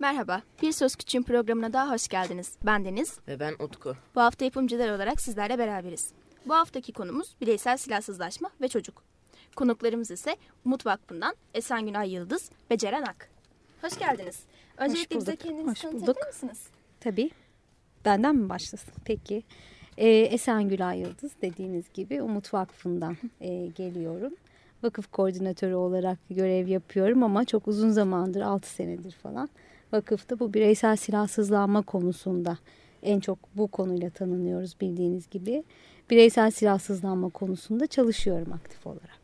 Merhaba, Bir Söz Küçüğün programına daha hoş geldiniz. Ben Deniz. Ve ben Utku. Bu hafta yapımcılar olarak sizlerle beraberiz. Bu haftaki konumuz bireysel silahsızlaşma ve çocuk. Konuklarımız ise Umut Vakfı'ndan Esen Günay Yıldız ve Ceren Ak. Hoş geldiniz. Öncelikle bize kendinizi Hoş tanıtabilir bulduk. misiniz? Tabii. Benden mi başlasın? Peki. Ee, Esengül Yıldız dediğiniz gibi Umut Vakfı'ndan e, geliyorum. Vakıf koordinatörü olarak görev yapıyorum ama çok uzun zamandır 6 senedir falan vakıfta bu bireysel silahsızlanma konusunda en çok bu konuyla tanınıyoruz bildiğiniz gibi. Bireysel silahsızlanma konusunda çalışıyorum aktif olarak.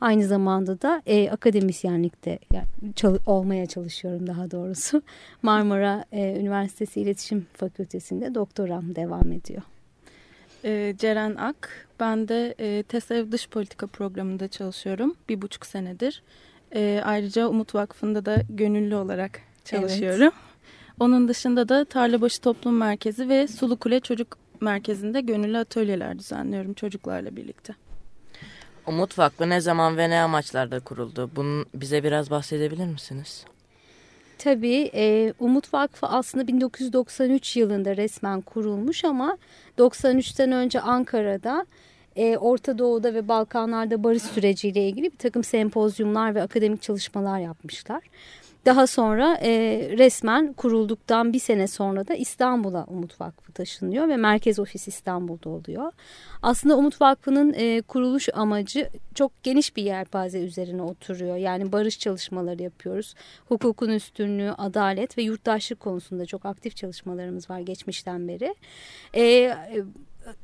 Aynı zamanda da e, akademisyenlikte yani çal- olmaya çalışıyorum daha doğrusu. Marmara e, Üniversitesi İletişim Fakültesi'nde doktoram devam ediyor. Ee, Ceren Ak. Ben de e, TESEV Dış Politika Programı'nda çalışıyorum. Bir buçuk senedir. Ee, ayrıca Umut Vakfı'nda da gönüllü olarak çalışıyorum. Onun dışında da Tarlabaşı Toplum Merkezi ve Sulu Kule Çocuk Merkezi'nde gönüllü atölyeler düzenliyorum çocuklarla birlikte. Umut Vakfı ne zaman ve ne amaçlarda kuruldu? Bunun bize biraz bahsedebilir misiniz? Tabii e, Umut Vakfı aslında 1993 yılında resmen kurulmuş ama 93'ten önce Ankara'da e, Orta Doğu'da ve Balkanlar'da barış süreciyle ilgili bir takım sempozyumlar ve akademik çalışmalar yapmışlar. Daha sonra e, resmen kurulduktan bir sene sonra da İstanbul'a Umut Vakfı taşınıyor ve merkez ofis İstanbul'da oluyor. Aslında Umut Vakfı'nın e, kuruluş amacı çok geniş bir yelpaze üzerine oturuyor. Yani barış çalışmaları yapıyoruz. Hukukun üstünlüğü, adalet ve yurttaşlık konusunda çok aktif çalışmalarımız var geçmişten beri. E,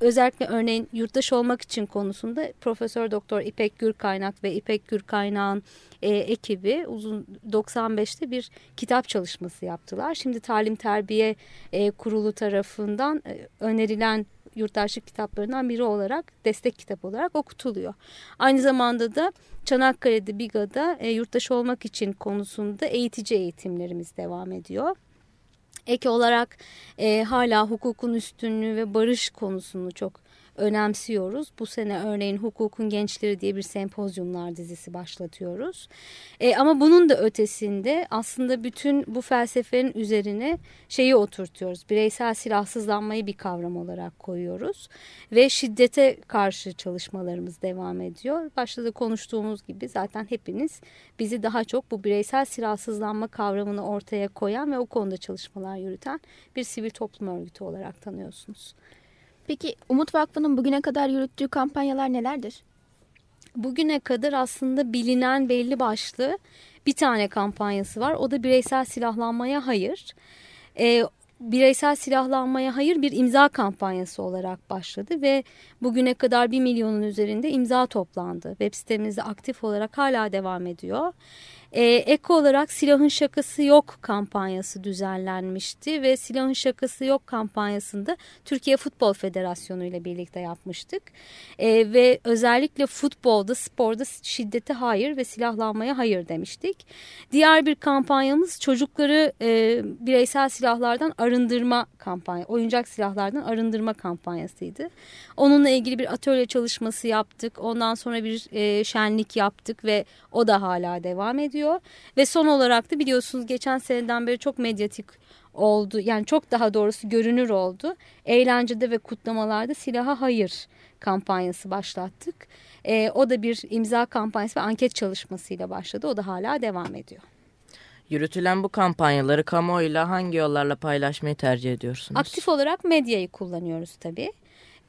özellikle örneğin yurttaş olmak için konusunda Profesör Doktor İpek Gürkaynak ve İpek Gürkaynak'ın e, ekibi uzun 95'te bir kitap çalışması yaptılar. Şimdi Talim Terbiye e, Kurulu tarafından e, önerilen yurttaşlık kitaplarından biri olarak destek kitap olarak okutuluyor. Aynı zamanda da Çanakkale'de Biga'da e, yurttaş olmak için konusunda eğitici eğitimlerimiz devam ediyor. Ek olarak e, hala hukukun üstünlüğü ve barış konusunu çok önemsiyoruz. Bu sene örneğin Hukukun Gençleri diye bir sempozyumlar dizisi başlatıyoruz. E, ama bunun da ötesinde aslında bütün bu felsefenin üzerine şeyi oturtuyoruz. Bireysel silahsızlanmayı bir kavram olarak koyuyoruz. Ve şiddete karşı çalışmalarımız devam ediyor. Başta da konuştuğumuz gibi zaten hepiniz bizi daha çok bu bireysel silahsızlanma kavramını ortaya koyan ve o konuda çalışmalar yürüten bir sivil toplum örgütü olarak tanıyorsunuz. Peki Umut Vakfı'nın bugüne kadar yürüttüğü kampanyalar nelerdir? Bugüne kadar aslında bilinen belli başlı bir tane kampanyası var. O da bireysel silahlanmaya hayır. Ee, bireysel silahlanmaya hayır bir imza kampanyası olarak başladı ve bugüne kadar bir milyonun üzerinde imza toplandı. Web sitemizde aktif olarak hala devam ediyor. Ee, ek olarak silahın şakası yok kampanyası düzenlenmişti ve silahın şakası yok kampanyasında Türkiye Futbol Federasyonu ile birlikte yapmıştık. Ee, ve özellikle futbolda, sporda şiddete hayır ve silahlanmaya hayır demiştik. Diğer bir kampanyamız çocukları e, bireysel silahlardan arındırma kampanya, oyuncak silahlardan arındırma kampanyasıydı. Onunla ilgili bir atölye çalışması yaptık. Ondan sonra bir e, şenlik yaptık ve o da hala devam ediyor. Ve son olarak da biliyorsunuz geçen seneden beri çok medyatik oldu. Yani çok daha doğrusu görünür oldu. Eğlencede ve kutlamalarda silaha hayır kampanyası başlattık. E, o da bir imza kampanyası ve anket çalışmasıyla başladı. O da hala devam ediyor. Yürütülen bu kampanyaları kamuoyuyla hangi yollarla paylaşmayı tercih ediyorsunuz? Aktif olarak medyayı kullanıyoruz tabii.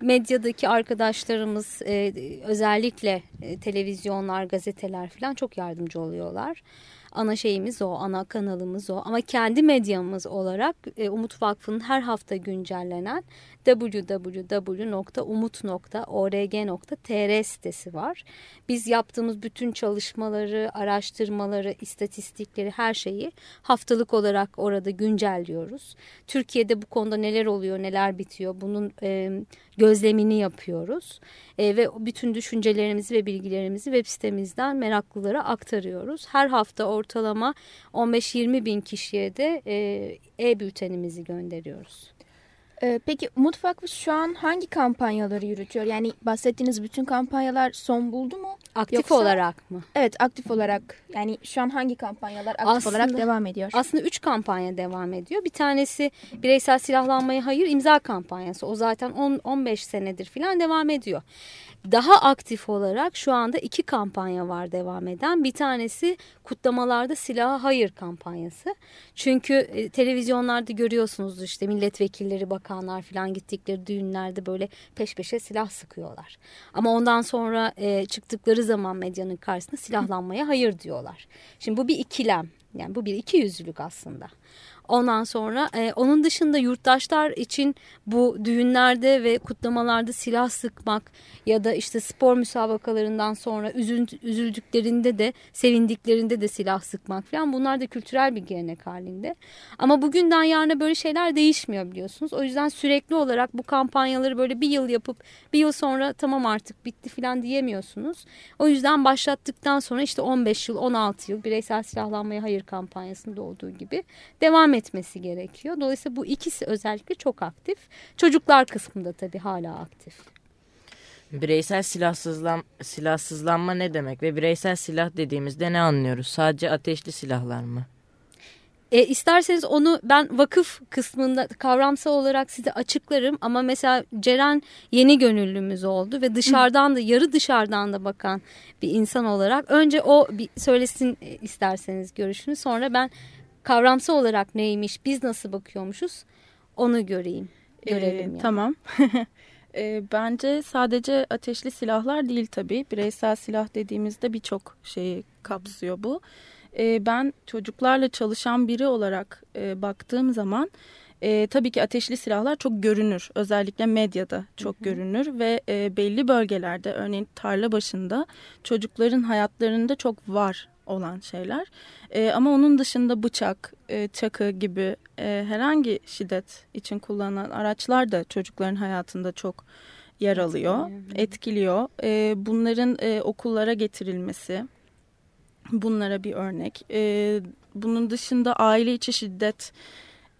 Medyadaki arkadaşlarımız e, özellikle e, televizyonlar, gazeteler falan çok yardımcı oluyorlar. Ana şeyimiz o, ana kanalımız o. Ama kendi medyamız olarak e, Umut Vakfı'nın her hafta güncellenen www.umut.org.tr sitesi var. Biz yaptığımız bütün çalışmaları, araştırmaları, istatistikleri, her şeyi haftalık olarak orada güncelliyoruz. Türkiye'de bu konuda neler oluyor, neler bitiyor bunun e, gözlemini yapıyoruz. E, ve bütün düşüncelerimizi ve bilgilerimizi web sitemizden meraklılara aktarıyoruz. Her hafta ortalama 15-20 bin kişiye de e-bültenimizi gönderiyoruz. Ee, peki Umut Vakfı şu an hangi kampanyaları yürütüyor? Yani bahsettiğiniz bütün kampanyalar son buldu mu? Aktif Yoksa- olarak mı? Evet aktif olarak yani şu an hangi kampanyalar aktif Aslında- olarak devam ediyor? Aslında üç kampanya devam ediyor. Bir tanesi bireysel silahlanmaya hayır imza kampanyası. O zaten 10 15 senedir falan devam ediyor. Daha aktif olarak şu anda iki kampanya var devam eden. Bir tanesi kutlamalarda silaha hayır kampanyası. Çünkü e, televizyonlarda görüyorsunuz işte milletvekilleri, bakanlar falan gittikleri düğünlerde böyle peş peşe silah sıkıyorlar. Ama ondan sonra e, çıktıkları zaman medyanın karşısında silahlanmaya hayır diyorlar. Şimdi bu bir ikilem. Yani bu bir iki yüzlülük aslında. Ondan sonra e, onun dışında yurttaşlar için bu düğünlerde ve kutlamalarda silah sıkmak ya da işte spor müsabakalarından sonra üzüldüklerinde de sevindiklerinde de silah sıkmak falan bunlar da kültürel bir gelenek halinde. Ama bugünden yarına böyle şeyler değişmiyor biliyorsunuz. O yüzden sürekli olarak bu kampanyaları böyle bir yıl yapıp bir yıl sonra tamam artık bitti falan diyemiyorsunuz. O yüzden başlattıktan sonra işte 15 yıl 16 yıl bireysel silahlanmaya hayır kampanyasında olduğu gibi devam etmesi gerekiyor. Dolayısıyla bu ikisi özellikle çok aktif. Çocuklar kısmında tabii hala aktif. Bireysel silahsızlan silahsızlanma ne demek ve bireysel silah dediğimizde ne anlıyoruz? Sadece ateşli silahlar mı? E, isterseniz onu ben vakıf kısmında kavramsal olarak size açıklarım ama mesela Ceren yeni gönüllümüz oldu ve dışarıdan da yarı dışarıdan da bakan bir insan olarak önce o bir söylesin isterseniz görüşünü sonra ben kavramsal olarak neymiş biz nasıl bakıyormuşuz onu göreyim Ee, görelim yani. Tamam. Ee, bence sadece ateşli silahlar değil tabii. Bireysel silah dediğimizde birçok şeyi kapsıyor bu. Ee, ben çocuklarla çalışan biri olarak e, baktığım zaman e, tabii ki ateşli silahlar çok görünür. Özellikle medyada çok görünür ve e, belli bölgelerde örneğin tarla başında çocukların hayatlarında çok var olan şeyler. E, ama onun dışında bıçak, e, çakı gibi e, herhangi şiddet için kullanılan araçlar da çocukların hayatında çok yer alıyor, etkiliyor. E, bunların e, okullara getirilmesi bunlara bir örnek. E, bunun dışında aile içi şiddet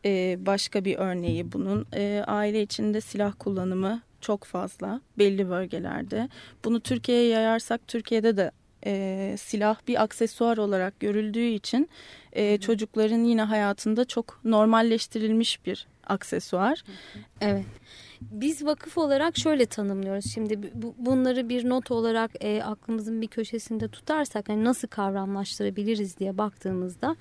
e, başka bir örneği bunun. E, aile içinde silah kullanımı çok fazla belli bölgelerde. Bunu Türkiye'ye yayarsak Türkiye'de de e, silah bir aksesuar olarak görüldüğü için e, çocukların yine hayatında çok normalleştirilmiş bir aksesuar. Evet. Biz vakıf olarak şöyle tanımlıyoruz. Şimdi bu, bunları bir not olarak e, aklımızın bir köşesinde tutarsak hani nasıl kavramlaştırabiliriz diye baktığımızda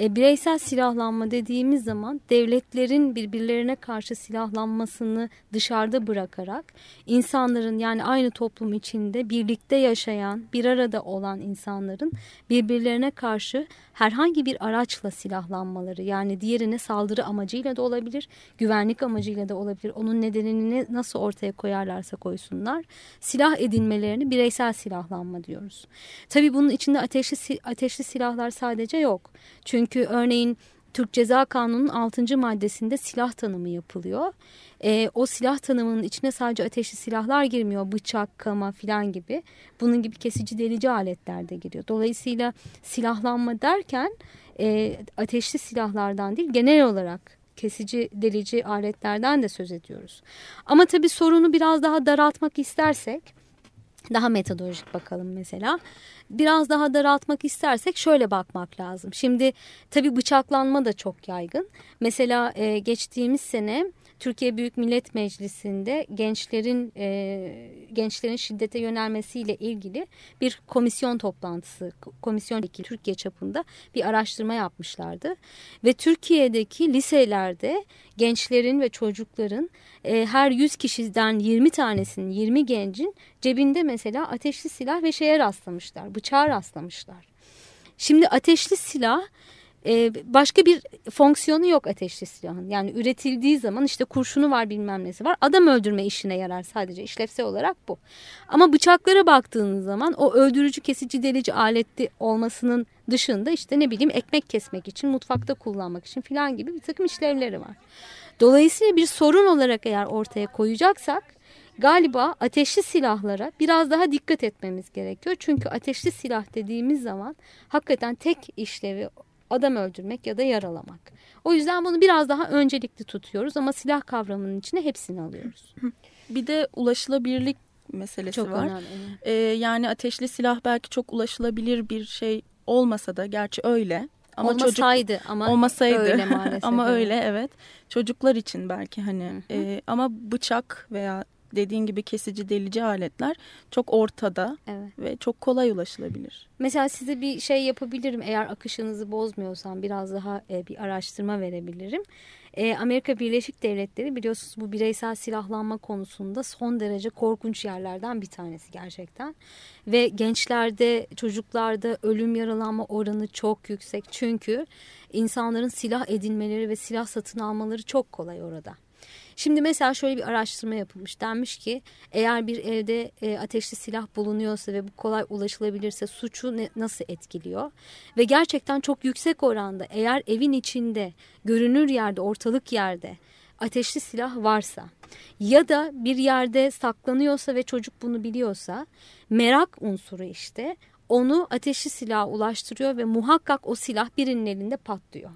e, bireysel silahlanma dediğimiz zaman devletlerin birbirlerine karşı silahlanmasını dışarıda bırakarak insanların yani aynı toplum içinde birlikte yaşayan, bir arada olan insanların birbirlerine karşı herhangi bir araçla silahlanmaları yani diğerine saldırı amacıyla da olabilir, güvenlik amacıyla da olabilir. Onun nedenini nasıl ortaya koyarlarsa koysunlar. Silah edinmelerini bireysel silahlanma diyoruz. Tabii bunun içinde ateşli, ateşli silahlar sadece yok. Çünkü örneğin Türk Ceza Kanunu'nun 6. maddesinde silah tanımı yapılıyor. E, o silah tanımının içine sadece ateşli silahlar girmiyor. Bıçak, kama filan gibi. Bunun gibi kesici delici aletler de giriyor. Dolayısıyla silahlanma derken e, ateşli silahlardan değil genel olarak kesici delici aletlerden de söz ediyoruz. Ama tabii sorunu biraz daha daraltmak istersek daha metodolojik bakalım mesela. Biraz daha daraltmak istersek şöyle bakmak lazım. Şimdi tabii bıçaklanma da çok yaygın. Mesela e, geçtiğimiz sene Türkiye Büyük Millet Meclisi'nde gençlerin e, gençlerin şiddete yönelmesiyle ilgili bir komisyon toplantısı, komisyon Türkiye çapında bir araştırma yapmışlardı. Ve Türkiye'deki liselerde gençlerin ve çocukların e, her 100 kişiden 20 tanesinin 20 gencin cebinde mesela ateşli silah ve şeye rastlamışlar, bıçağa rastlamışlar. Şimdi ateşli silah ee, başka bir fonksiyonu yok ateşli silahın. Yani üretildiği zaman işte kurşunu var bilmem nesi var. Adam öldürme işine yarar sadece işlevsel olarak bu. Ama bıçaklara baktığınız zaman o öldürücü kesici delici aleti olmasının dışında işte ne bileyim ekmek kesmek için mutfakta kullanmak için filan gibi bir takım işlevleri var. Dolayısıyla bir sorun olarak eğer ortaya koyacaksak galiba ateşli silahlara biraz daha dikkat etmemiz gerekiyor. Çünkü ateşli silah dediğimiz zaman hakikaten tek işlevi adam öldürmek ya da yaralamak. O yüzden bunu biraz daha öncelikli tutuyoruz ama silah kavramının içine hepsini alıyoruz. Bir de ulaşılabilirlik meselesi Çok var. önemli. Ee, yani ateşli silah belki çok ulaşılabilir bir şey olmasa da gerçi öyle. Ama Olmasaydı çocuk, ama olmasaydı öyle maalesef. ama öyle evet. Çocuklar için belki hani Hı hı. e, ama bıçak veya dediğin gibi kesici delici aletler çok ortada Evet. ve çok kolay ulaşılabilir. Mesela size bir şey yapabilirim eğer akışınızı bozmuyorsam biraz daha e, bir araştırma verebilirim. E, Amerika Birleşik Devletleri biliyorsunuz bu bireysel silahlanma konusunda son derece korkunç yerlerden bir tanesi gerçekten. Ve gençlerde, çocuklarda ölüm yaralanma oranı çok yüksek. Çünkü insanların silah edinmeleri ve silah satın almaları çok kolay orada. Şimdi mesela şöyle bir araştırma yapılmış. Denmiş ki eğer bir evde e, ateşli silah bulunuyorsa ve bu kolay ulaşılabilirse suçu ne, nasıl etkiliyor? Ve gerçekten çok yüksek oranda eğer evin içinde görünür yerde ortalık yerde ateşli silah varsa ya da bir yerde saklanıyorsa ve çocuk bunu biliyorsa merak unsuru işte onu ateşli silaha ulaştırıyor ve muhakkak o silah birinin elinde patlıyor.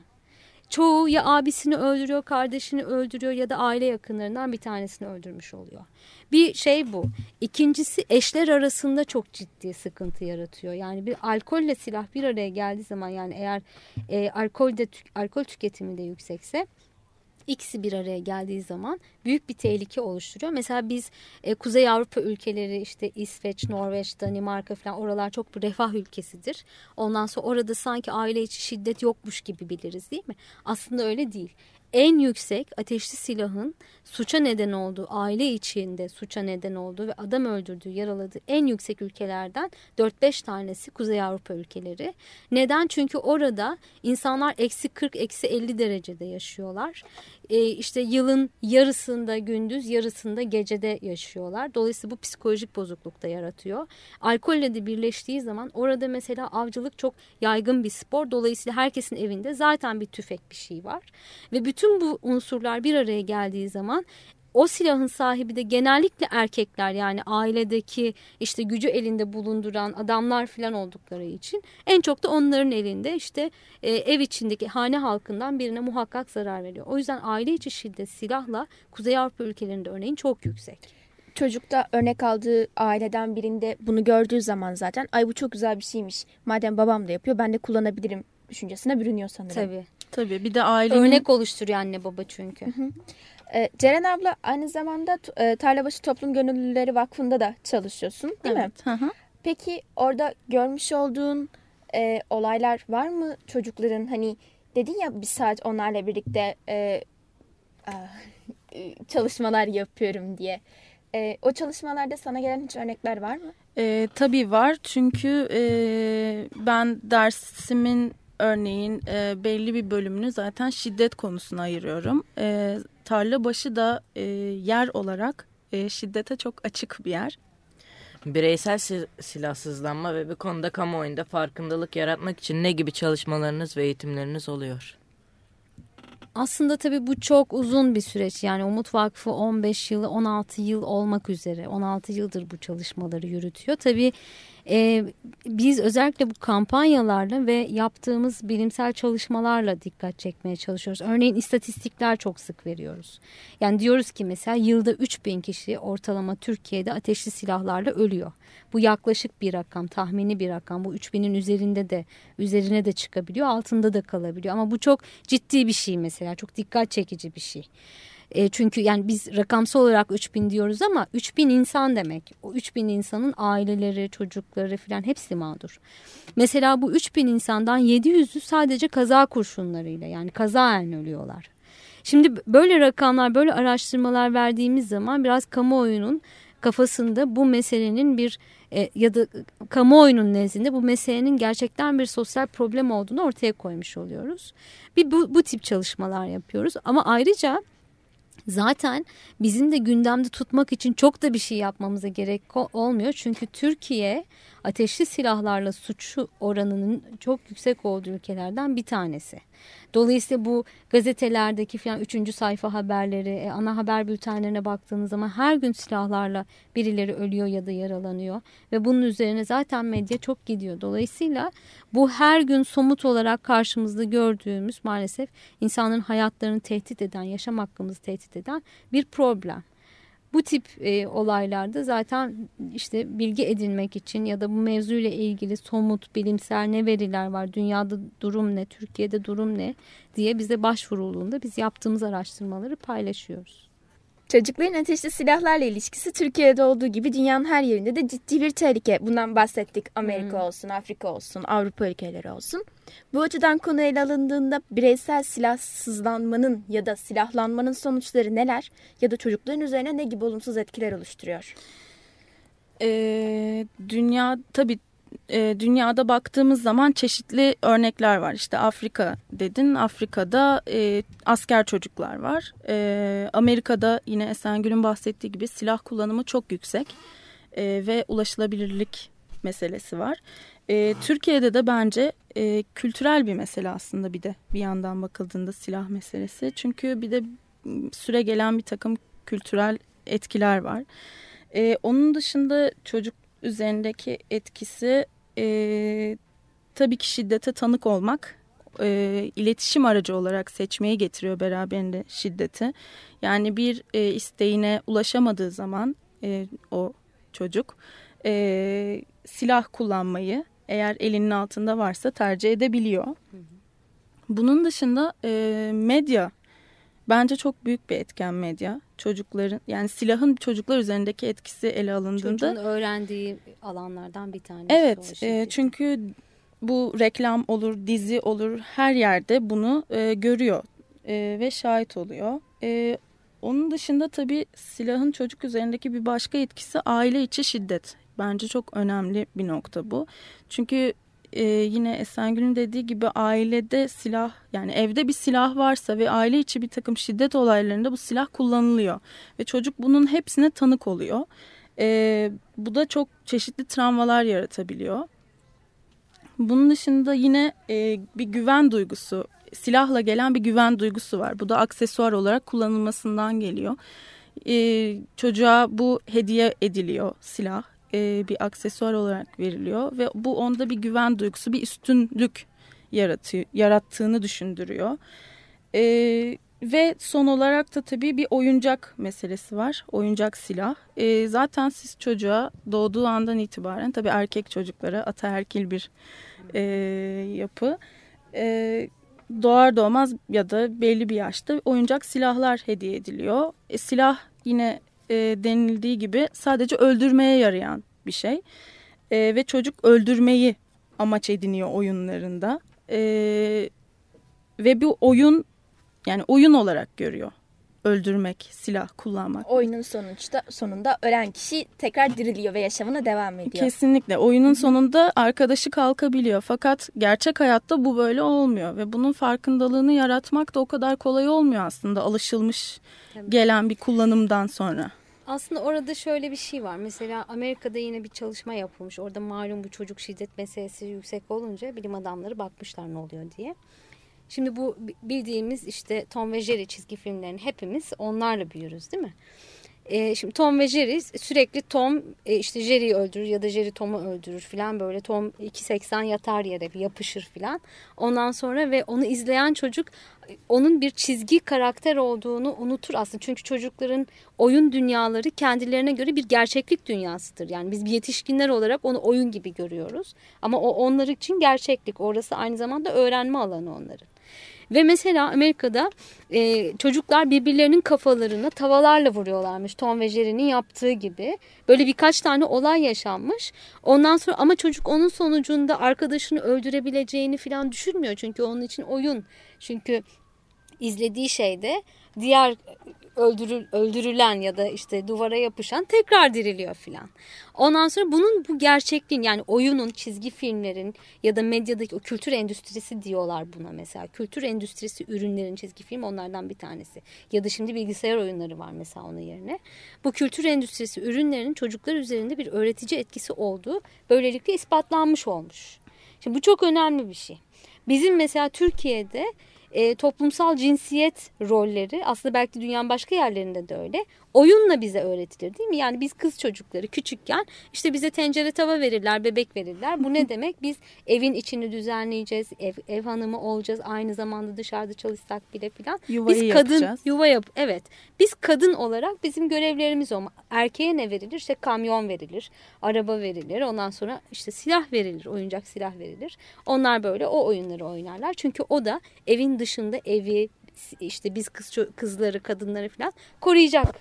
Çoğu ya abisini öldürüyor, kardeşini öldürüyor ya da aile yakınlarından bir tanesini öldürmüş oluyor. Bir şey bu. İkincisi eşler arasında çok ciddi sıkıntı yaratıyor. Yani bir alkolle silah bir araya geldiği zaman yani eğer e, alkol de alkol tüketimi de yüksekse ikisi bir araya geldiği zaman büyük bir tehlike oluşturuyor. Mesela biz e, Kuzey Avrupa ülkeleri işte İsveç, Norveç, Danimarka falan oralar çok bir refah ülkesidir. Ondan sonra orada sanki aile içi şiddet yokmuş gibi biliriz değil mi? Aslında öyle değil. En yüksek ateşli silahın suça neden olduğu, aile içinde suça neden olduğu ve adam öldürdüğü, yaraladığı en yüksek ülkelerden 4-5 tanesi Kuzey Avrupa ülkeleri. Neden? Çünkü orada insanlar eksi 40, eksi 50 derecede yaşıyorlar. Ee, işte yılın yarısında gündüz, yarısında gecede yaşıyorlar. Dolayısıyla bu psikolojik bozukluk da yaratıyor. Alkolle de birleştiği zaman orada mesela avcılık çok yaygın bir spor. Dolayısıyla herkesin evinde zaten bir tüfek bir şey var. Ve bütün bu unsurlar bir araya geldiği zaman o silahın sahibi de genellikle erkekler yani ailedeki işte gücü elinde bulunduran adamlar falan oldukları için en çok da onların elinde işte e, ev içindeki hane halkından birine muhakkak zarar veriyor. O yüzden aile içi şiddet silahla Kuzey Avrupa ülkelerinde örneğin çok yüksek. Çocukta örnek aldığı aileden birinde bunu gördüğü zaman zaten ay bu çok güzel bir şeymiş. Madem babam da yapıyor ben de kullanabilirim düşüncesine bürünüyor sanırım. Tabii. Tabii bir de ailenin Örnek oluşturuyor anne baba çünkü. Ee, Ceren abla aynı zamanda e, Tarlabaşı Toplum Gönüllüleri Vakfı'nda da çalışıyorsun değil mi? Evet, hı hı. Peki orada görmüş olduğun e, olaylar var mı çocukların hani dedin ya bir saat onlarla birlikte e, e, çalışmalar yapıyorum diye. E, o çalışmalarda sana gelen hiç örnekler var mı? Ee, tabii var çünkü e, ben dersimin örneğin e, belli bir bölümünü zaten şiddet konusuna ayırıyorum. E, tarla başı da e, yer olarak e, şiddete çok açık bir yer. Bireysel si- silahsızlanma ve bu konuda kamuoyunda farkındalık yaratmak için ne gibi çalışmalarınız ve eğitimleriniz oluyor? Aslında tabii bu çok uzun bir süreç. Yani Umut Vakfı 15 yılı 16 yıl olmak üzere 16 yıldır bu çalışmaları yürütüyor. Tabii e, biz özellikle bu kampanyalarla ve yaptığımız bilimsel çalışmalarla dikkat çekmeye çalışıyoruz. Örneğin istatistikler çok sık veriyoruz. Yani diyoruz ki mesela yılda 3000 kişi ortalama Türkiye'de ateşli silahlarla ölüyor. Bu yaklaşık bir rakam, tahmini bir rakam. Bu 3000'in üzerinde de üzerine de çıkabiliyor, altında da kalabiliyor. Ama bu çok ciddi bir şey mesela, çok dikkat çekici bir şey. E, çünkü yani biz rakamsal olarak 3000 diyoruz ama 3000 insan demek. O 3000 insanın aileleri, çocukları falan hepsi mağdur. Mesela bu 3000 insandan 700'ü sadece kaza kurşunlarıyla yani kazaen ölüyorlar. Şimdi böyle rakamlar, böyle araştırmalar verdiğimiz zaman biraz kamuoyunun kafasında bu meselenin bir e, ya da kamuoyunun nezdinde bu meselenin gerçekten bir sosyal problem olduğunu ortaya koymuş oluyoruz. Bir bu, bu tip çalışmalar yapıyoruz ama ayrıca zaten bizim de gündemde tutmak için çok da bir şey yapmamıza gerek olmuyor. Çünkü Türkiye ateşli silahlarla suçu oranının çok yüksek olduğu ülkelerden bir tanesi. Dolayısıyla bu gazetelerdeki falan üçüncü sayfa haberleri, e, ana haber bültenlerine baktığınız zaman her gün silahlarla birileri ölüyor ya da yaralanıyor. Ve bunun üzerine zaten medya çok gidiyor. Dolayısıyla bu her gün somut olarak karşımızda gördüğümüz maalesef insanların hayatlarını tehdit eden, yaşam hakkımızı tehdit eden bir problem. Bu tip e, olaylarda zaten işte bilgi edinmek için ya da bu mevzuyla ilgili somut bilimsel ne veriler var, dünyada durum ne, Türkiye'de durum ne diye bize başvurulduğunda biz yaptığımız araştırmaları paylaşıyoruz. Çocukların ateşli silahlarla ilişkisi Türkiye'de olduğu gibi dünyanın her yerinde de ciddi bir tehlike. Bundan bahsettik. Amerika hmm. olsun, Afrika olsun, Avrupa ülkeleri olsun. Bu açıdan konu ele alındığında bireysel silahsızlanmanın ya da silahlanmanın sonuçları neler ya da çocukların üzerine ne gibi olumsuz etkiler oluşturuyor? Ee, dünya tabii e, dünyada baktığımız zaman çeşitli örnekler var. İşte Afrika dedin. Afrika'da e, asker çocuklar var. E, Amerika'da yine Esengül'ün bahsettiği gibi silah kullanımı çok yüksek. E, ve ulaşılabilirlik meselesi var. E, Türkiye'de de bence e, kültürel bir mesele aslında bir de bir yandan bakıldığında silah meselesi. Çünkü bir de süre gelen bir takım kültürel etkiler var. E, onun dışında çocuk üzerindeki etkisi e, tabii ki şiddete tanık olmak e, iletişim aracı olarak seçmeye getiriyor beraberinde şiddeti. Yani bir e, isteğine ulaşamadığı zaman e, o çocuk e, silah kullanmayı eğer elinin altında varsa tercih edebiliyor. Bunun dışında e, medya bence çok büyük bir etken medya. Çocukların yani silahın çocuklar üzerindeki etkisi ele alındığında. Çocuğun öğrendiği alanlardan bir tanesi. Evet e, çünkü bu reklam olur, dizi olur her yerde bunu e, görüyor e, ve şahit oluyor. E, onun dışında tabii silahın çocuk üzerindeki bir başka etkisi aile içi şiddet. Bence çok önemli bir nokta bu. Çünkü e, yine Esengül'ün dediği gibi ailede silah yani evde bir silah varsa ve aile içi bir takım şiddet olaylarında bu silah kullanılıyor. Ve çocuk bunun hepsine tanık oluyor. E, bu da çok çeşitli travmalar yaratabiliyor. Bunun dışında yine e, bir güven duygusu, silahla gelen bir güven duygusu var. Bu da aksesuar olarak kullanılmasından geliyor. E, çocuğa bu hediye ediliyor silah e, bir aksesuar olarak veriliyor ve bu onda bir güven duygusu, bir üstünlük yaratıyor, yarattığını düşündürüyor. E, ve son olarak da tabii bir oyuncak meselesi var. Oyuncak silah. E, zaten siz çocuğa doğduğu andan itibaren tabii erkek çocuklara ataerkil bir e, yapı. E, doğar doğmaz ya da belli bir yaşta oyuncak silahlar hediye ediliyor. E, silah yine e, denildiği gibi sadece öldürmeye yarayan bir şey. E, ve çocuk öldürmeyi amaç ediniyor oyunlarında. E, ve bu oyun yani oyun olarak görüyor. Öldürmek, silah kullanmak. Oyunun sonuçta sonunda ölen kişi tekrar diriliyor ve yaşamına devam ediyor. Kesinlikle. Oyunun sonunda arkadaşı kalkabiliyor. Fakat gerçek hayatta bu böyle olmuyor ve bunun farkındalığını yaratmak da o kadar kolay olmuyor aslında alışılmış gelen bir kullanımdan sonra. Aslında orada şöyle bir şey var. Mesela Amerika'da yine bir çalışma yapılmış. Orada malum bu çocuk şiddet meselesi yüksek olunca bilim adamları bakmışlar ne oluyor diye. Şimdi bu bildiğimiz işte Tom ve Jerry çizgi filmlerini hepimiz onlarla büyürüz değil mi? E, şimdi Tom ve Jerry sürekli Tom e, işte Jerry'yi öldürür ya da Jerry Tom'u öldürür filan böyle Tom 2.80 yatar yere bir yapışır filan. Ondan sonra ve onu izleyen çocuk onun bir çizgi karakter olduğunu unutur aslında. Çünkü çocukların oyun dünyaları kendilerine göre bir gerçeklik dünyasıdır. Yani biz yetişkinler olarak onu oyun gibi görüyoruz. Ama o onlar için gerçeklik. Orası aynı zamanda öğrenme alanı onların. Ve mesela Amerika'da e, çocuklar birbirlerinin kafalarına tavalarla vuruyorlarmış. Tom ve Jerry'nin yaptığı gibi. Böyle birkaç tane olay yaşanmış. Ondan sonra ama çocuk onun sonucunda arkadaşını öldürebileceğini falan düşünmüyor. Çünkü onun için oyun. Çünkü izlediği şeyde diğer öldürül, öldürülen ya da işte duvara yapışan tekrar diriliyor filan. Ondan sonra bunun bu gerçekliğin yani oyunun, çizgi filmlerin ya da medyadaki o kültür endüstrisi diyorlar buna mesela. Kültür endüstrisi ürünlerin çizgi film onlardan bir tanesi. Ya da şimdi bilgisayar oyunları var mesela onun yerine. Bu kültür endüstrisi ürünlerinin çocuklar üzerinde bir öğretici etkisi olduğu böylelikle ispatlanmış olmuş. Şimdi bu çok önemli bir şey. Bizim mesela Türkiye'de e, toplumsal cinsiyet rolleri aslında belki dünyanın başka yerlerinde de öyle. Oyunla bize öğretilir değil mi? Yani biz kız çocukları küçükken işte bize tencere tava verirler, bebek verirler. Bu ne demek? Biz evin içini düzenleyeceğiz, ev, ev hanımı olacağız. Aynı zamanda dışarıda çalışsak bile filan. Yuvayı biz kadın yapacağız. yuva yap evet. Biz kadın olarak bizim görevlerimiz o. Erkeğe ne verilir? İşte kamyon verilir, araba verilir. Ondan sonra işte silah verilir, oyuncak silah verilir. Onlar böyle o oyunları oynarlar. Çünkü o da evin dışında evi işte biz kız kızları, kadınları falan koruyacak.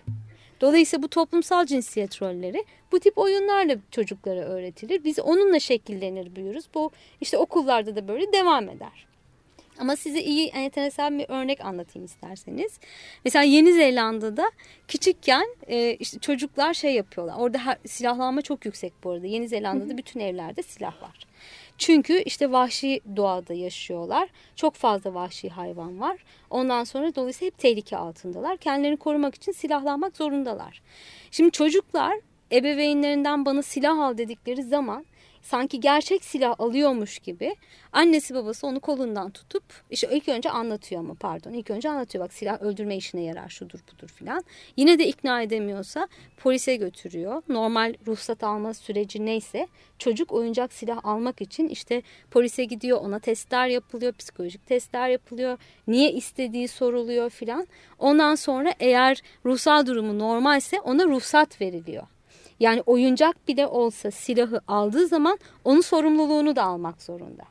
Dolayısıyla bu toplumsal cinsiyet rolleri bu tip oyunlarla çocuklara öğretilir. Biz onunla şekillenir büyürüz. Bu işte okullarda da böyle devam eder. Ama size iyi enteresan bir örnek anlatayım isterseniz. Mesela Yeni Zelanda'da küçükken e, işte çocuklar şey yapıyorlar. Orada her, silahlanma çok yüksek bu arada. Yeni Zelanda'da bütün evlerde silah var. Çünkü işte vahşi doğada yaşıyorlar. Çok fazla vahşi hayvan var. Ondan sonra dolayısıyla hep tehlike altındalar. Kendilerini korumak için silahlanmak zorundalar. Şimdi çocuklar ebeveynlerinden bana silah al dedikleri zaman sanki gerçek silah alıyormuş gibi annesi babası onu kolundan tutup işte ilk önce anlatıyor ama pardon ilk önce anlatıyor bak silah öldürme işine yarar şudur budur filan. Yine de ikna edemiyorsa polise götürüyor. Normal ruhsat alma süreci neyse çocuk oyuncak silah almak için işte polise gidiyor ona testler yapılıyor psikolojik testler yapılıyor. Niye istediği soruluyor filan. Ondan sonra eğer ruhsal durumu normalse ona ruhsat veriliyor. Yani oyuncak bile olsa silahı aldığı zaman onun sorumluluğunu da almak zorunda.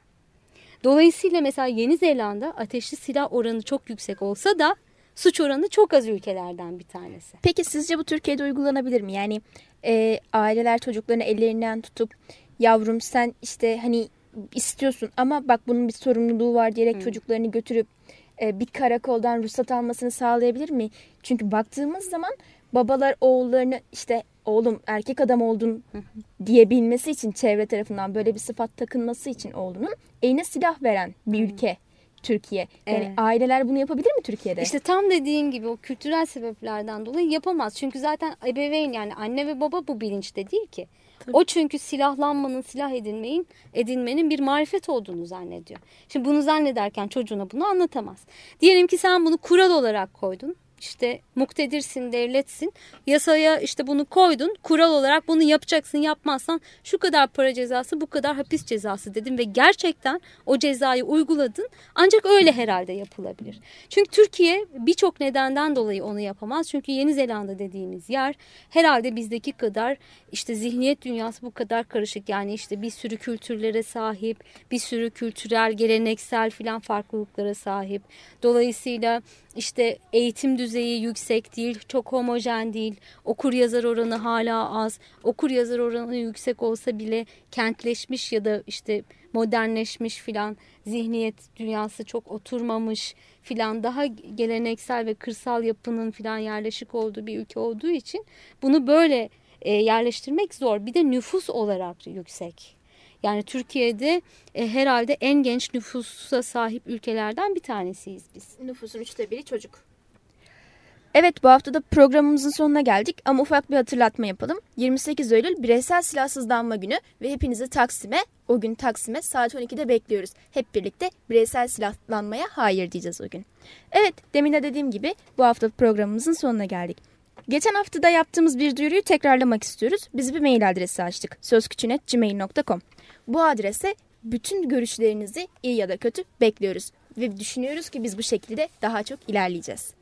Dolayısıyla mesela Yeni Zelanda ateşli silah oranı çok yüksek olsa da suç oranı çok az ülkelerden bir tanesi. Peki sizce bu Türkiye'de uygulanabilir mi? Yani e, aileler çocuklarını ellerinden tutup yavrum sen işte hani istiyorsun ama bak bunun bir sorumluluğu var diyerek hmm. çocuklarını götürüp e, bir karakoldan ruhsat almasını sağlayabilir mi? Çünkü baktığımız zaman babalar oğullarını işte oğlum erkek adam oldun diyebilmesi için çevre tarafından böyle bir sıfat takınması için oğlunun eline silah veren bir ülke. Türkiye. Yani evet. aileler bunu yapabilir mi Türkiye'de? İşte tam dediğin gibi o kültürel sebeplerden dolayı yapamaz. Çünkü zaten ebeveyn yani anne ve baba bu bilinçte değil ki. Tabii. O çünkü silahlanmanın, silah edinmeyin, edinmenin bir marifet olduğunu zannediyor. Şimdi bunu zannederken çocuğuna bunu anlatamaz. Diyelim ki sen bunu kural olarak koydun işte muktedirsin, devletsin. Yasaya işte bunu koydun. Kural olarak bunu yapacaksın. Yapmazsan şu kadar para cezası, bu kadar hapis cezası dedim ve gerçekten o cezayı uyguladın. Ancak öyle herhalde yapılabilir. Çünkü Türkiye birçok nedenden dolayı onu yapamaz. Çünkü Yeni Zelanda dediğimiz yer herhalde bizdeki kadar işte zihniyet dünyası bu kadar karışık. Yani işte bir sürü kültürlere sahip, bir sürü kültürel, geleneksel filan farklılıklara sahip. Dolayısıyla işte eğitim düzeyi yüksek değil, çok homojen değil, okur yazar oranı hala az, okur yazar oranı yüksek olsa bile kentleşmiş ya da işte modernleşmiş filan zihniyet dünyası çok oturmamış filan daha geleneksel ve kırsal yapının filan yerleşik olduğu bir ülke olduğu için bunu böyle e, yerleştirmek zor. Bir de nüfus olarak yüksek. Yani Türkiye'de e, herhalde en genç nüfusa sahip ülkelerden bir tanesiyiz biz. Nüfusun üçte biri çocuk. Evet bu hafta da programımızın sonuna geldik ama ufak bir hatırlatma yapalım. 28 Eylül bireysel silahsızlanma günü ve hepinizi Taksim'e, o gün Taksim'e saat 12'de bekliyoruz. Hep birlikte bireysel silahlanmaya hayır diyeceğiz o gün. Evet demin de dediğim gibi bu hafta programımızın sonuna geldik. Geçen haftada yaptığımız bir duyuruyu tekrarlamak istiyoruz. Biz bir mail adresi açtık. sözküçünet.gmail.com Bu adrese bütün görüşlerinizi iyi ya da kötü bekliyoruz. Ve düşünüyoruz ki biz bu şekilde daha çok ilerleyeceğiz.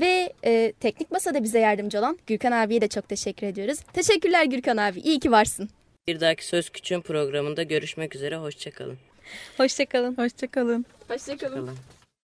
Ve e, teknik masada bize yardımcı olan Gürkan abiye de çok teşekkür ediyoruz. Teşekkürler Gürkan abi. İyi ki varsın. Bir dahaki Söz Küçüğün programında görüşmek üzere. Hoşçakalın. Hoşçakalın. Hoşçakalın. Hoşçakalın. Hoşçakalın.